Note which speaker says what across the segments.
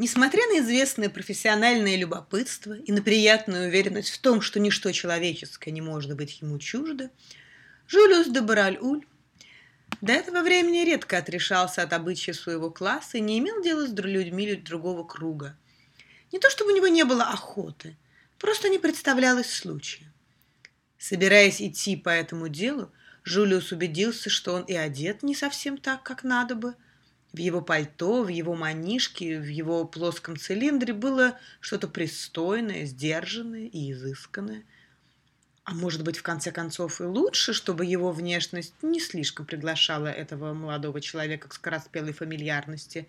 Speaker 1: Несмотря на известное профессиональное любопытство и на приятную уверенность в том, что ничто человеческое не может быть ему чуждо, Жюлиус де Бараль-Уль до этого времени редко отрешался от обычаев своего класса и не имел дела с людьми другого круга. Не то чтобы у него не было охоты, просто не представлялось случая. Собираясь идти по этому делу, Жулиус убедился, что он и одет не совсем так, как надо бы – в его пальто, в его манишке, в его плоском цилиндре было что-то пристойное, сдержанное и изысканное. А может быть, в конце концов, и лучше, чтобы его внешность не слишком приглашала этого молодого человека к скороспелой фамильярности.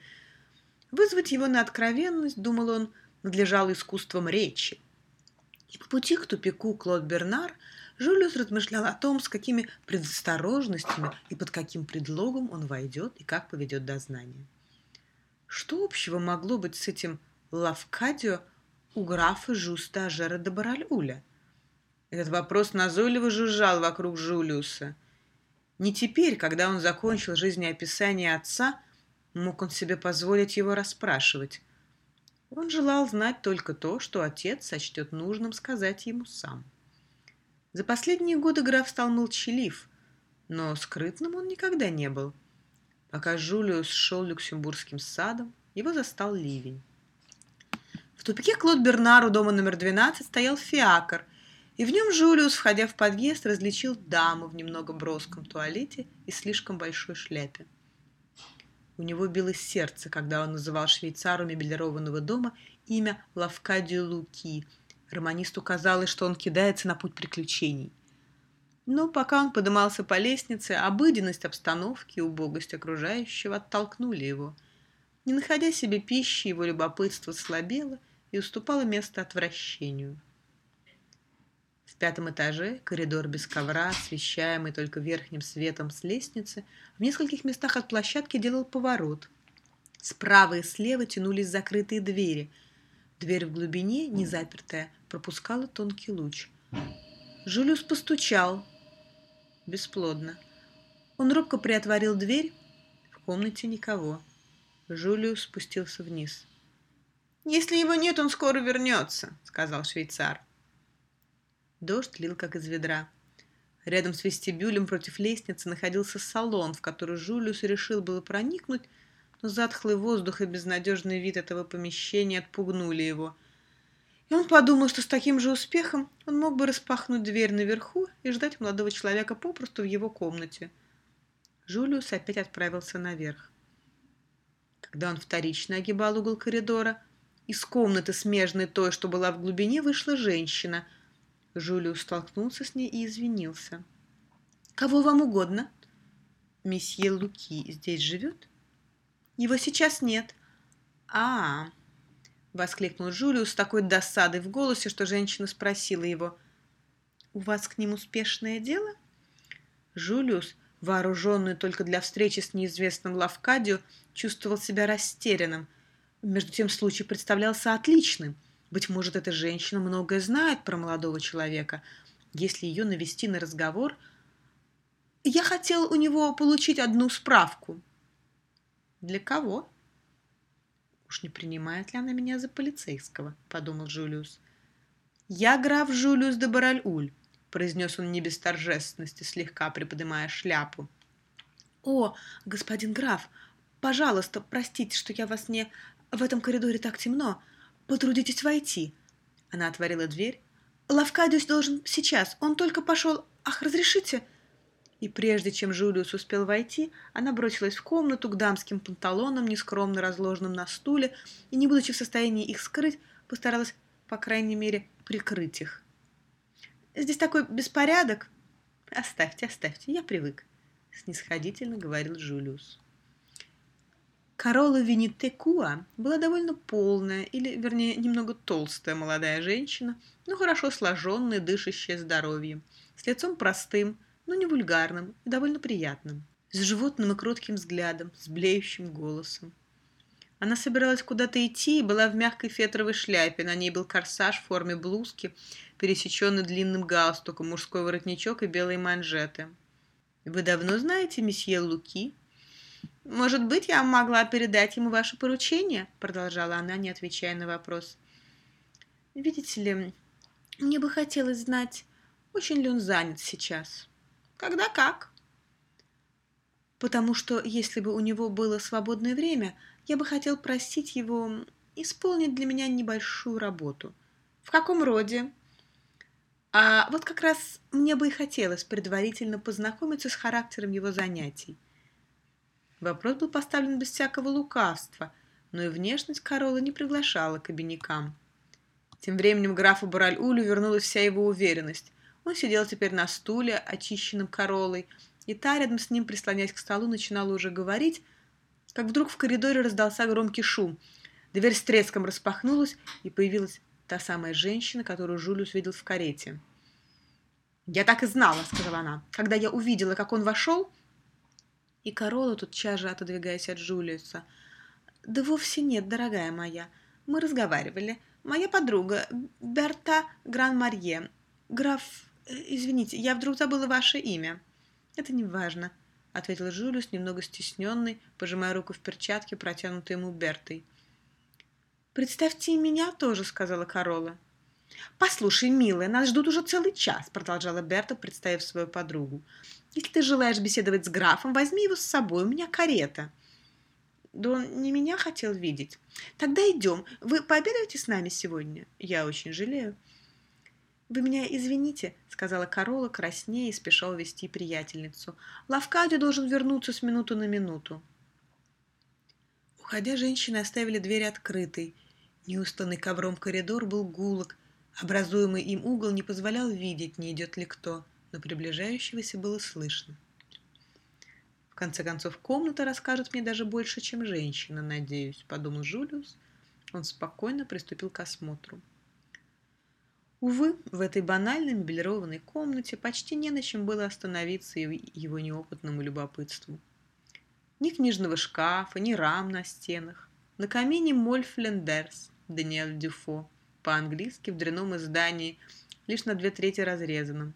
Speaker 1: Вызвать его на откровенность, думал он, надлежало искусством речи. И по пути к тупику Клод Бернар – Жюлиус размышлял о том, с какими предосторожностями и под каким предлогом он войдет и как поведет дознание. Что общего могло быть с этим Лавкадио у графа Жуста Ажера де Баральуля? Этот вопрос назойливо жужжал вокруг Жулиуса. Не теперь, когда он закончил жизнеописание отца, мог он себе позволить его расспрашивать. Он желал знать только то, что отец сочтет нужным сказать ему сам. За последние годы граф стал молчалив, но скрытным он никогда не был. Пока Жулиус шел Люксембургским садом, его застал ливень. В тупике Клод Бернар у дома номер 12 стоял фиакр, и в нем Жулиус, входя в подъезд, различил даму в немного броском туалете и слишком большой шляпе. У него билось сердце, когда он называл швейцару мебелированного дома имя Лавкадио Луки – Романисту казалось, что он кидается на путь приключений. Но пока он подымался по лестнице, обыденность обстановки и убогость окружающего оттолкнули его. Не находя себе пищи, его любопытство слабело и уступало место отвращению. Пятом этаже коридор без ковра, освещаемый только верхним светом с лестницы, в нескольких местах от площадки делал поворот. Справа и слева тянулись закрытые двери. Дверь в глубине, не запертая, пропускала тонкий луч. Жюлюс постучал. Бесплодно. Он робко приотворил дверь. В комнате никого. Жюлиус спустился вниз. «Если его нет, он скоро вернется», — сказал швейцар. Дождь лил, как из ведра. Рядом с вестибюлем против лестницы находился салон, в который Жюлиус решил было проникнуть, но затхлый воздух и безнадежный вид этого помещения отпугнули его — и он подумал, что с таким же успехом он мог бы распахнуть дверь наверху и ждать молодого человека попросту в его комнате. Жулиус опять отправился наверх. Когда он вторично огибал угол коридора, из комнаты, смежной той, что была в глубине, вышла женщина. Жулиус столкнулся с ней и извинился. «Кого вам угодно?» «Месье Луки здесь живет?» «Его сейчас нет». «А, -а — воскликнул Жулиус с такой досадой в голосе, что женщина спросила его. «У вас к ним успешное дело?» Жулиус, вооруженный только для встречи с неизвестным Лавкадио, чувствовал себя растерянным. Между тем случай представлялся отличным. Быть может, эта женщина многое знает про молодого человека. Если ее навести на разговор... Я хотел у него получить одну справку. «Для кого?» «Уж не принимает ли она меня за полицейского?» – подумал Жулиус. «Я граф Жулиус де Баральуль», – произнес он не без торжественности, слегка приподнимая шляпу. «О, господин граф, пожалуйста, простите, что я вас не... В этом коридоре так темно. Потрудитесь войти». Она отворила дверь. «Лавкадиус должен сейчас. Он только пошел... Ах, разрешите?» И прежде чем Жулиус успел войти, она бросилась в комнату к дамским панталонам, нескромно разложенным на стуле, и, не будучи в состоянии их скрыть, постаралась, по крайней мере, прикрыть их. «Здесь такой беспорядок!» «Оставьте, оставьте, я привык», — снисходительно говорил Жулиус. Карола Винитекуа была довольно полная, или, вернее, немного толстая молодая женщина, но хорошо сложенная, дышащая здоровьем, с лицом простым, но не вульгарным и довольно приятным, с животным и кротким взглядом, с блеющим голосом. Она собиралась куда-то идти и была в мягкой фетровой шляпе. На ней был корсаж в форме блузки, пересеченный длинным галстуком, мужской воротничок и белые манжеты. «Вы давно знаете месье Луки?» Может быть, я могла передать ему ваше поручение?» Продолжала она, не отвечая на вопрос. «Видите ли, мне бы хотелось знать, очень ли он занят сейчас». «Когда как?» «Потому что, если бы у него было свободное время, я бы хотел просить его исполнить для меня небольшую работу». «В каком роде?» А вот как раз мне бы и хотелось предварительно познакомиться с характером его занятий. Вопрос был поставлен без всякого лукавства, но и внешность Корола не приглашала к обинякам. Тем временем графу Бараль-Улю вернулась вся его уверенность. Он сидел теперь на стуле, очищенном Королой, и та рядом с ним, прислоняясь к столу, начинала уже говорить, как вдруг в коридоре раздался громкий шум. Дверь с треском распахнулась, и появилась та самая женщина, которую Жулиус видел в карете. «Я так и знала», — сказала она. «Когда я увидела, как он вошел...» И Корола, тотчас же отодвигаясь от Жулиуса. «Да вовсе нет, дорогая моя. Мы разговаривали. Моя подруга, Берта Гран-Марье. Граф... Э, извините, я вдруг забыла ваше имя». «Это не важно», — ответил Жулиус, немного стесненный, пожимая руку в перчатке, протянутой ему Бертой. «Представьте и меня тоже», — сказала Корола. «Послушай, милая, нас ждут уже целый час», — продолжала Берта, представив свою подругу. «Если ты желаешь беседовать с графом, возьми его с собой, у меня карета». «Да он не меня хотел видеть». «Тогда идем. Вы пообедаете с нами сегодня?» «Я очень жалею». «Вы меня извините», — сказала Корола, краснея и спеша увести приятельницу. «Лавкадио должен вернуться с минуту на минуту». Уходя, женщины оставили дверь открытой. Неустанный ковром коридор был гулок, Образуемый им угол не позволял видеть, не идет ли кто, но приближающегося было слышно. В конце концов, комната расскажет мне даже больше, чем женщина, надеюсь, подумал Жулиус. Он спокойно приступил к осмотру. Увы, в этой банальной мебелированной комнате почти не на чем было остановиться его неопытному любопытству. Ни книжного шкафа, ни рам на стенах. На камине Моль Флендерс, Даниэль Дюфо, по-английски в дряном издании, лишь на две трети разрезанном.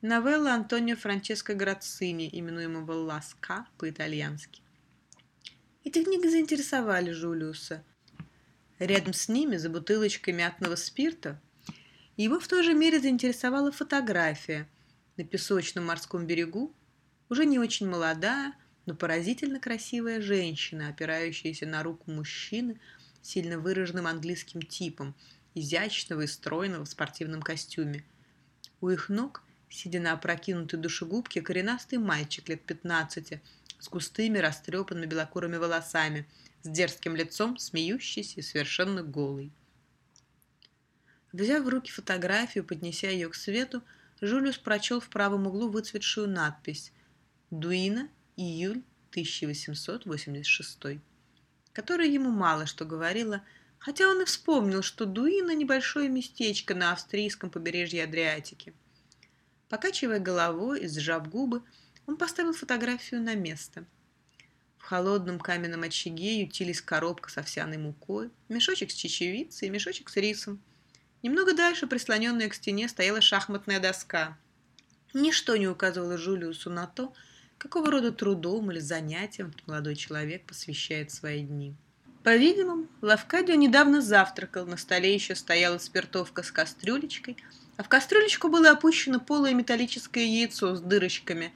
Speaker 1: Новелла Антонио Франческо Грацини, именуемого «Ласка» по-итальянски. Эти книги заинтересовали Жулиуса. Рядом с ними, за бутылочкой мятного спирта, его в той же мере заинтересовала фотография на песочном морском берегу, уже не очень молодая, но поразительно красивая женщина, опирающаяся на руку мужчины, сильно выраженным английским типом – изящного и стройного в спортивном костюме. У их ног, сидя на опрокинутой душегубке, коренастый мальчик лет пятнадцати с густыми растрепанными белокурыми волосами, с дерзким лицом, смеющийся и совершенно голый. Взяв в руки фотографию, поднеся ее к свету, Жулиус прочел в правом углу выцветшую надпись «Дуина, июль 1886», которая ему мало что говорила хотя он и вспомнил, что Дуина – небольшое местечко на австрийском побережье Адриатики. Покачивая головой и сжав губы, он поставил фотографию на место. В холодном каменном очаге ютились коробка с овсяной мукой, мешочек с чечевицей и мешочек с рисом. Немного дальше, прислоненная к стене, стояла шахматная доска. Ничто не указывало Жулиусу на то, какого рода трудом или занятием этот молодой человек посвящает свои дни. По-видимому, Лавкадио недавно завтракал, на столе еще стояла спиртовка с кастрюлечкой, а в кастрюлечку было опущено полое металлическое яйцо с дырочками,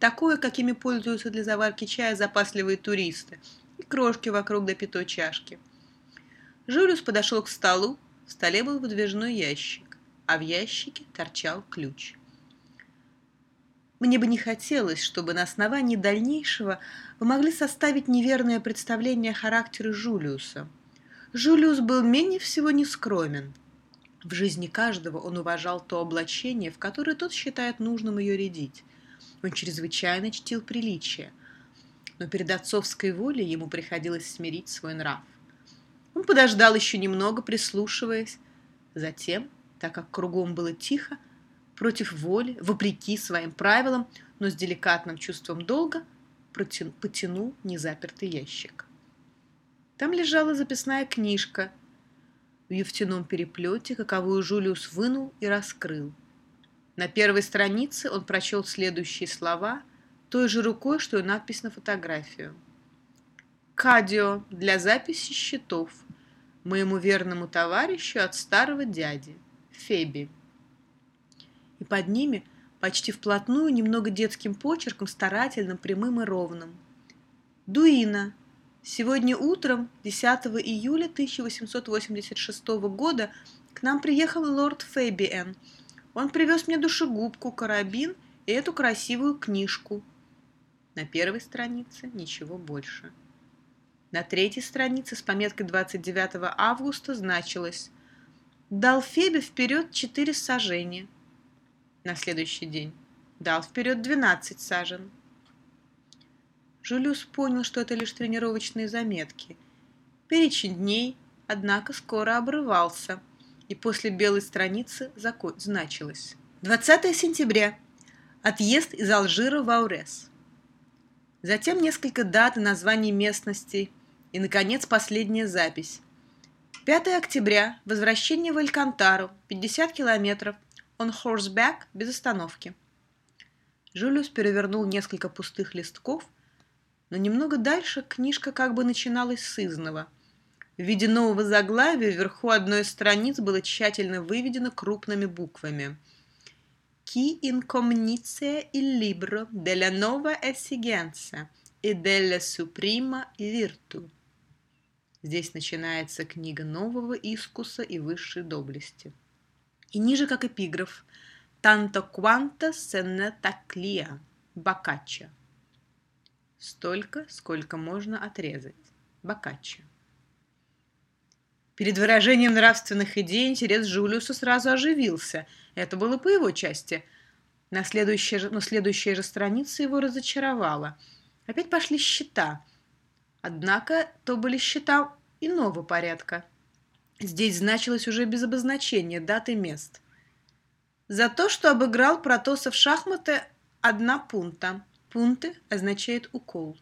Speaker 1: такое, какими пользуются для заварки чая запасливые туристы, и крошки вокруг допятой чашки. Жулиус подошел к столу, в столе был выдвижной ящик, а в ящике торчал ключ. Мне бы не хотелось, чтобы на основании дальнейшего вы могли составить неверное представление о характере Жулиуса. Жулиус был менее всего нескромен. В жизни каждого он уважал то облачение, в которое тот считает нужным ее рядить. Он чрезвычайно чтил приличие, но перед отцовской волей ему приходилось смирить свой нрав. Он подождал еще немного, прислушиваясь. Затем, так как кругом было тихо, против воли, вопреки своим правилам, но с деликатным чувством долга, потянул незапертый ящик. Там лежала записная книжка в юфтяном переплете, каковую Жулиус вынул и раскрыл. На первой странице он прочел следующие слова той же рукой, что и надпись на фотографию. Кадио для записи счетов моему верному товарищу от старого дяди, Феби. И под ними, почти вплотную, немного детским почерком, старательным, прямым и ровным. Дуина. Сегодня утром, 10 июля 1886 года, к нам приехал лорд Фэбиэн. Он привез мне душегубку, карабин и эту красивую книжку. На первой странице ничего больше. На третьей странице с пометкой 29 августа значилось «Дал Фебе вперед четыре сажения». На следующий день дал вперед 12 сажен. Жюлюс понял, что это лишь тренировочные заметки. Перечень дней, однако, скоро обрывался – и после белой страницы значилось. 20 сентября. Отъезд из Алжира в Аурес. Затем несколько дат и названий местностей. И, наконец, последняя запись. 5 октября. Возвращение в Алькантару. 50 километров. On horseback без остановки. Жюлиус перевернул несколько пустых листков, но немного дальше книжка как бы начиналась с изного – в виде нового заглавия вверху одной из страниц было тщательно выведено крупными буквами «Chi incomnitia il libro della nuova esigenza e della suprema virtù». Здесь начинается книга нового искуса и высшей доблести. И ниже как эпиграф «Tanto quanto se ne taclia» Боккаччо. Столько, сколько можно отрезать. Боккаччо. Перед выражением нравственных идей интерес Жулиуса сразу оживился. Это было по его части. На следующая, но следующая же страница его разочаровала. Опять пошли счета. Однако то были счета иного порядка. Здесь значилось уже без обозначения даты мест. За то, что обыграл Протоса в шахматы, одна пунта. Пунты означает укол.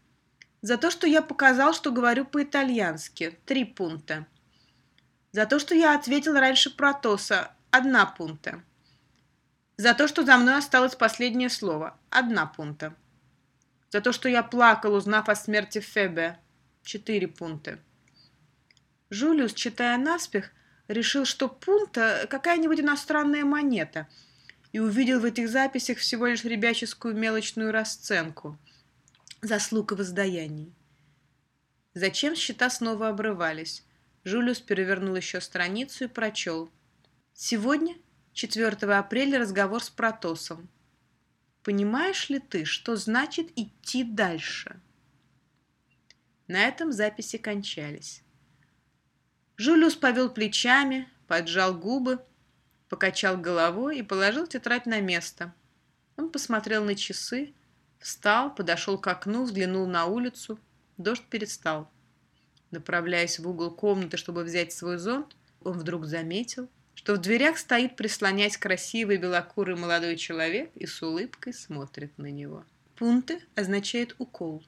Speaker 1: За то, что я показал, что говорю по-итальянски, три пункта. За то, что я ответил раньше Протоса – одна пункта. За то, что за мной осталось последнее слово – одна пункта. За то, что я плакал, узнав о смерти Фебе – четыре пункта. Жулиус, читая наспех, решил, что пункта – какая-нибудь иностранная монета, и увидел в этих записях всего лишь ребяческую мелочную расценку – заслуг и воздаяний. Зачем счета снова обрывались? Жулиус перевернул еще страницу и прочел. «Сегодня, 4 апреля, разговор с Протосом. Понимаешь ли ты, что значит идти дальше?» На этом записи кончались. Жулиус повел плечами, поджал губы, покачал головой и положил тетрадь на место. Он посмотрел на часы, встал, подошел к окну, взглянул на улицу. Дождь перестал. Направляясь в угол комнаты, чтобы взять свой зонт, он вдруг заметил, что в дверях стоит, прислонясь красивый белокурый молодой человек и с улыбкой смотрит на него. Пунты означает укол.